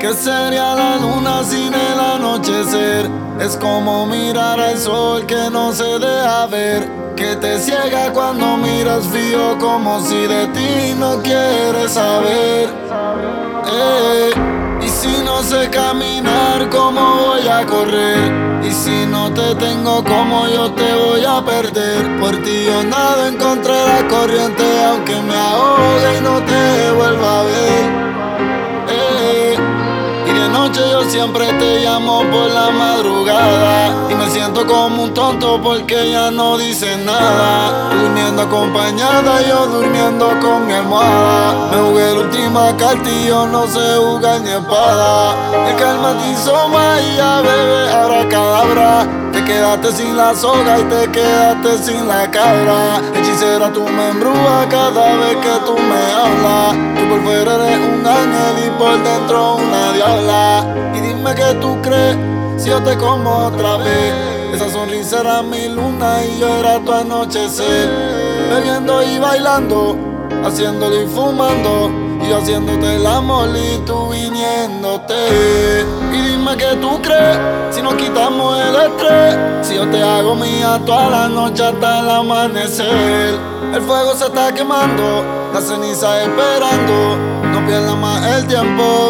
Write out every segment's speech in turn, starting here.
¿Qué sería la luna sin el anochecer? Es como mirar al sol que no se deja ver. Que te ciega cuando miras frío como si de ti no quieres saber. Eh, y si no sé caminar, ¿cómo voy a correr? Y si no te tengo, ¿cómo yo te voy a perder? Por ti yo nado encontré la corriente, aunque me ahogue y no te vuelva a ver siempre te llamo por la madrugada. Y me siento como un tonto porque ya no dice nada. Durmiendo acompañada, yo durmiendo con mi almohada. Me jugué la última carta y yo no sé jugar ni espada. El calma te hizo ya bebé, ahora cadabra. Te quedaste sin la soga y te quedaste sin la cabra. Hechicera, tú me embrujas cada vez que tú me hablas. Tú por fuera eres un ángel y por dentro una diabla dime que tú crees si yo te como otra vez. Esa sonrisa era mi luna y yo era tu anochecer. Bebiendo y bailando, haciéndolo y fumando. Y yo haciéndote el amor y tú viniéndote. Y dime que tú crees si nos quitamos el estrés. Si yo te hago mía toda la noche hasta el amanecer. El fuego se está quemando, la ceniza esperando. No pierdas más el tiempo, ven, ¿Qué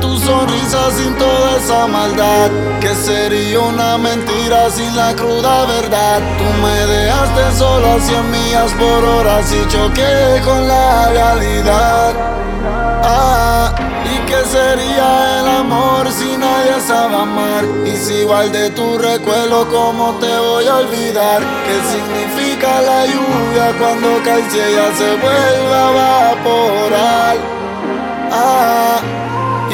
tu sonrisa sin toda esa maldad? ¿Qué sería una mentira sin la cruda verdad? Tú me dejaste solo a 100 millas por hora si choqué con la realidad. Ah, ¿y qué sería el amor si nadie sabe amar? Y si igual de tu recuerdo, ¿cómo te voy a olvidar? ¿Qué significa la lluvia cuando cae si ella se vuelve a evaporar? Y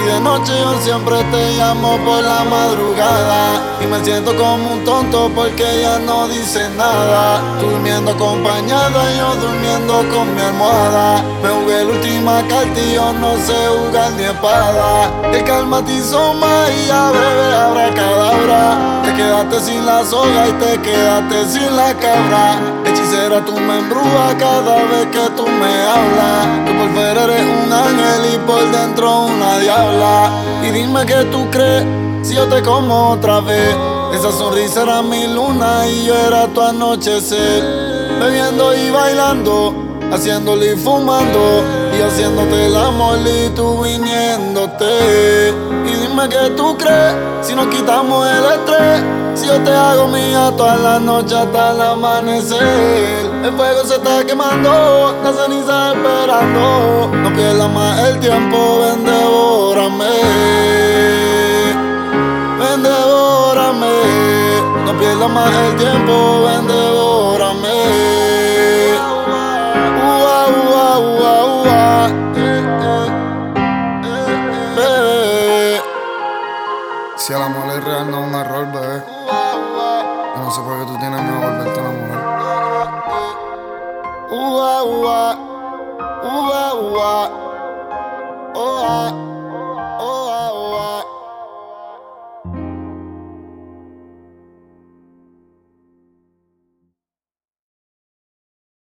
de noche yo siempre te llamo por la madrugada. Y me siento como un tonto porque ella no dice nada. Durmiendo acompañada, yo durmiendo con mi almohada. Me jugué la última carta y yo no sé jugar ni espada. El calma te hizo ya breve habrá cadabra Te quedaste sin la soga y te quedaste sin la cabra Hechicera, tú me embrujas cada vez que tú me hablas Tú por fuera eres un ángel y por dentro una diabla. Y dime que tú crees si yo te como otra vez. Esa sonrisa era mi luna y yo era tu anochecer. Bebiendo y bailando, haciéndole y fumando. Y haciéndote el amor y tú viniéndote. Y dime que tú crees si nos quitamos el estrés. Si yo te hago mía toda la noche hasta el amanecer. El fuego se está quemando, la ceniza esperando. No pierdas más el tiempo, ven, devórame. Ven, devórame. No pierdas más el tiempo, ven, devórame. Ua, ua, ua. Si el amor es real, no un error, bebé. Yo no sé por qué tú tienes miedo a volverte a enamorar. Ah. Ooh,